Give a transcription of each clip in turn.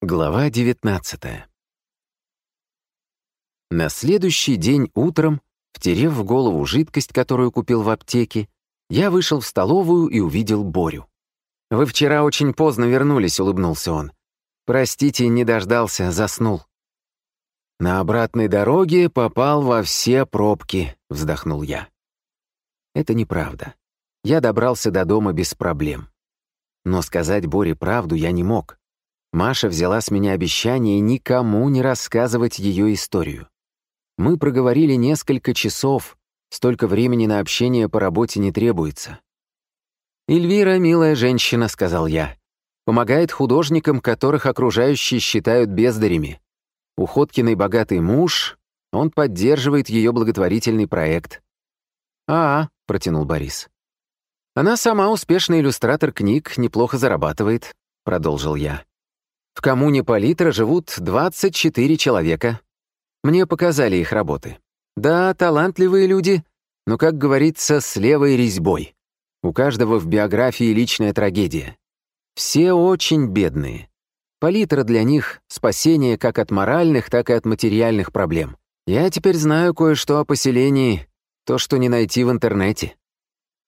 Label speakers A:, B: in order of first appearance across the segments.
A: Глава 19 На следующий день утром, втерев в голову жидкость, которую купил в аптеке, я вышел в столовую и увидел Борю. «Вы вчера очень поздно вернулись», — улыбнулся он. «Простите, не дождался, заснул». «На обратной дороге попал во все пробки», — вздохнул я. Это неправда. Я добрался до дома без проблем. Но сказать Боре правду я не мог. Маша взяла с меня обещание никому не рассказывать ее историю. Мы проговорили несколько часов, столько времени на общение по работе не требуется. «Эльвира — милая женщина», — сказал я. «Помогает художникам, которых окружающие считают бездарями. У Ходкиной богатый муж, он поддерживает ее благотворительный проект». «А, — протянул Борис. «Она сама успешный иллюстратор книг, неплохо зарабатывает», — продолжил я. В коммуне Палитра живут 24 человека. Мне показали их работы. Да, талантливые люди, но, как говорится, с левой резьбой. У каждого в биографии личная трагедия. Все очень бедные. Палитра для них — спасение как от моральных, так и от материальных проблем. Я теперь знаю кое-что о поселении, то, что не найти в интернете.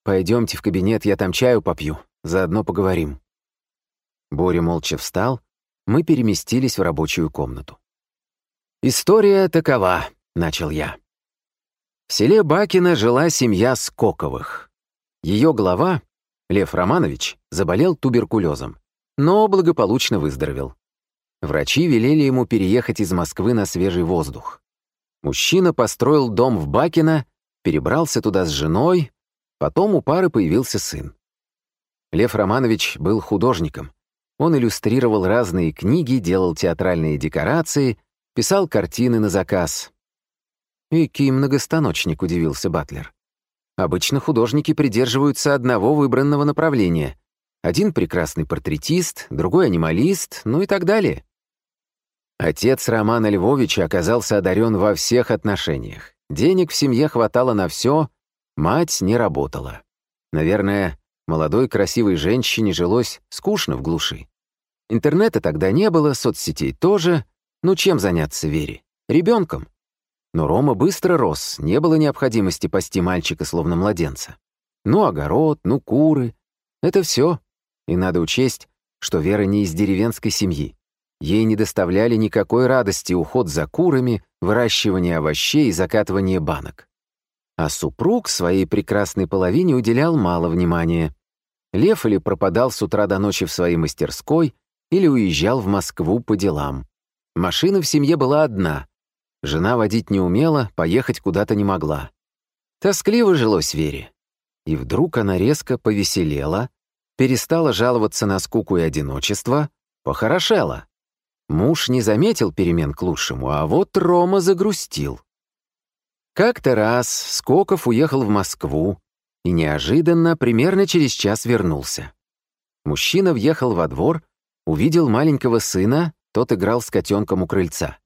A: Пойдемте в кабинет, я там чаю попью, заодно поговорим. Боря молча встал, мы переместились в рабочую комнату. «История такова», — начал я. В селе Бакино жила семья Скоковых. Ее глава, Лев Романович, заболел туберкулезом, но благополучно выздоровел. Врачи велели ему переехать из Москвы на свежий воздух. Мужчина построил дом в Бакино, перебрался туда с женой, потом у пары появился сын. Лев Романович был художником, он иллюстрировал разные книги, делал театральные декорации, писал картины на заказ. «Икий многостаночник», — удивился Батлер. «Обычно художники придерживаются одного выбранного направления. Один прекрасный портретист, другой анималист, ну и так далее». Отец Романа Львовича оказался одарен во всех отношениях. Денег в семье хватало на все, мать не работала. Наверное, молодой красивой женщине жилось скучно в глуши. Интернета тогда не было, соцсетей тоже. Ну чем заняться Вере? Ребенком. Но Рома быстро рос, не было необходимости пасти мальчика словно младенца. Ну огород, ну куры. Это все. И надо учесть, что Вера не из деревенской семьи. Ей не доставляли никакой радости уход за курами, выращивание овощей и закатывание банок. А супруг своей прекрасной половине уделял мало внимания. Лев или пропадал с утра до ночи в своей мастерской, или уезжал в Москву по делам. Машина в семье была одна. Жена водить не умела, поехать куда-то не могла. Тоскливо жилось Вере. И вдруг она резко повеселела, перестала жаловаться на скуку и одиночество, похорошела. Муж не заметил перемен к лучшему, а вот Рома загрустил. Как-то раз Скоков уехал в Москву и неожиданно примерно через час вернулся. Мужчина въехал во двор Увидел маленького сына, тот играл с котенком у крыльца.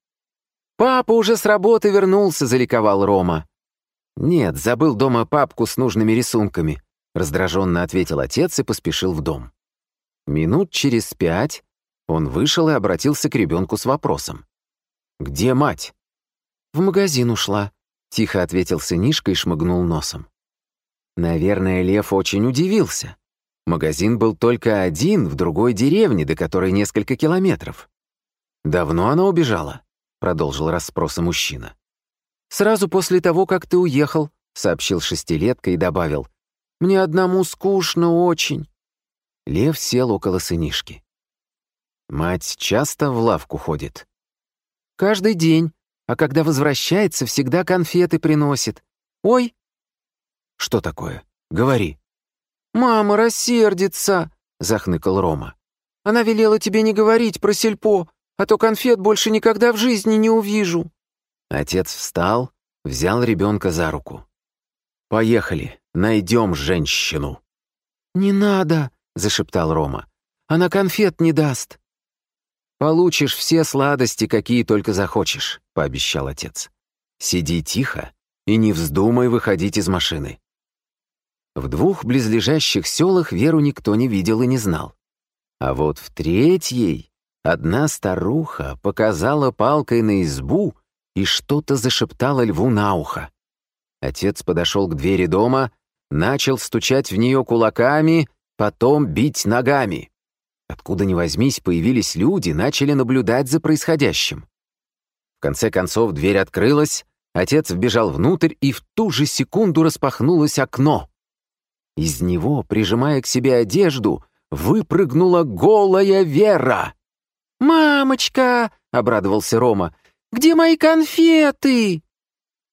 A: «Папа уже с работы вернулся», — заликовал Рома. «Нет, забыл дома папку с нужными рисунками», — раздраженно ответил отец и поспешил в дом. Минут через пять он вышел и обратился к ребенку с вопросом. «Где мать?» «В магазин ушла», — тихо ответил сынишка и шмыгнул носом. Наверное, Лев очень удивился. Магазин был только один в другой деревне, до которой несколько километров. «Давно она убежала?» — продолжил расспросы мужчина. «Сразу после того, как ты уехал», — сообщил шестилетка и добавил. «Мне одному скучно очень». Лев сел около сынишки. «Мать часто в лавку ходит?» «Каждый день, а когда возвращается, всегда конфеты приносит. Ой!» «Что такое? Говори». «Мама рассердится», — захныкал Рома. «Она велела тебе не говорить про сельпо, а то конфет больше никогда в жизни не увижу». Отец встал, взял ребенка за руку. «Поехали, найдем женщину». «Не надо», — зашептал Рома. «Она конфет не даст». «Получишь все сладости, какие только захочешь», — пообещал отец. «Сиди тихо и не вздумай выходить из машины. В двух близлежащих селах Веру никто не видел и не знал. А вот в третьей Одна старуха показала палкой на избу и что-то зашептала льву на ухо. Отец подошел к двери дома, начал стучать в нее кулаками, потом бить ногами. Откуда ни возьмись, появились люди, начали наблюдать за происходящим. В конце концов дверь открылась, отец вбежал внутрь, и в ту же секунду распахнулось окно. Из него, прижимая к себе одежду, выпрыгнула голая Вера. «Мамочка!» — обрадовался Рома. «Где мои конфеты?»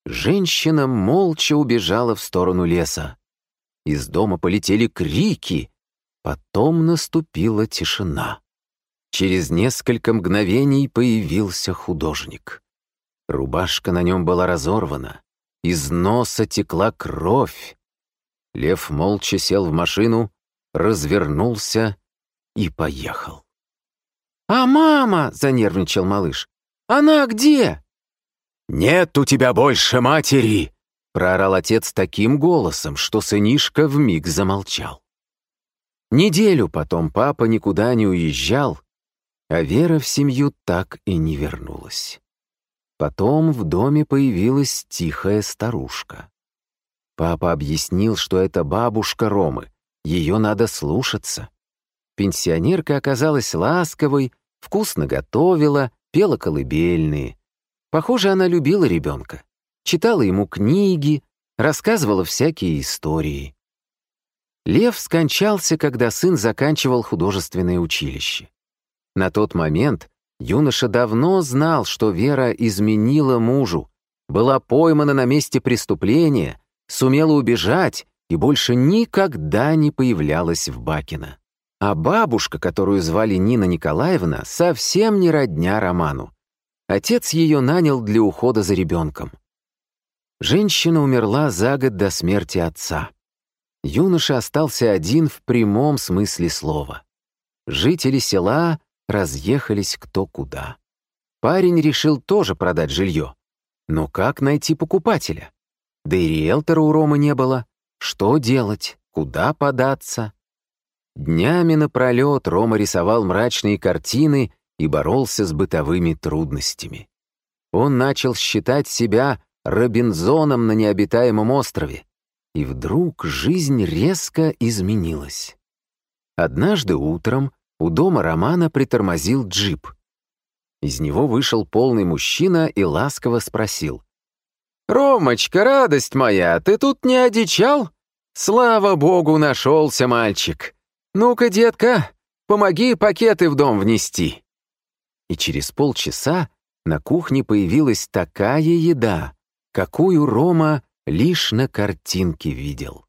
A: Женщина молча убежала в сторону леса. Из дома полетели крики. Потом наступила тишина. Через несколько мгновений появился художник. Рубашка на нем была разорвана. Из носа текла кровь. Лев молча сел в машину, развернулся и поехал. «А мама!» — занервничал малыш. «Она где?» «Нет у тебя больше матери!» — проорал отец таким голосом, что сынишка вмиг замолчал. Неделю потом папа никуда не уезжал, а Вера в семью так и не вернулась. Потом в доме появилась тихая старушка. Папа объяснил, что это бабушка Ромы, ее надо слушаться. Пенсионерка оказалась ласковой, вкусно готовила, пела колыбельные. Похоже, она любила ребенка, читала ему книги, рассказывала всякие истории. Лев скончался, когда сын заканчивал художественное училище. На тот момент юноша давно знал, что Вера изменила мужу, была поймана на месте преступления, сумела убежать и больше никогда не появлялась в Бакино. А бабушка, которую звали Нина Николаевна, совсем не родня Роману. Отец ее нанял для ухода за ребенком. Женщина умерла за год до смерти отца. Юноша остался один в прямом смысле слова. Жители села разъехались кто куда. Парень решил тоже продать жилье. Но как найти покупателя? Да и риэлтора у Ромы не было. Что делать? Куда податься? Днями напролет Рома рисовал мрачные картины и боролся с бытовыми трудностями. Он начал считать себя Робинзоном на необитаемом острове. И вдруг жизнь резко изменилась. Однажды утром у дома Романа притормозил джип. Из него вышел полный мужчина и ласково спросил. «Ромочка, радость моя, ты тут не одичал? Слава богу, нашелся мальчик. «Ну-ка, детка, помоги пакеты в дом внести». И через полчаса на кухне появилась такая еда, какую Рома лишь на картинке видел.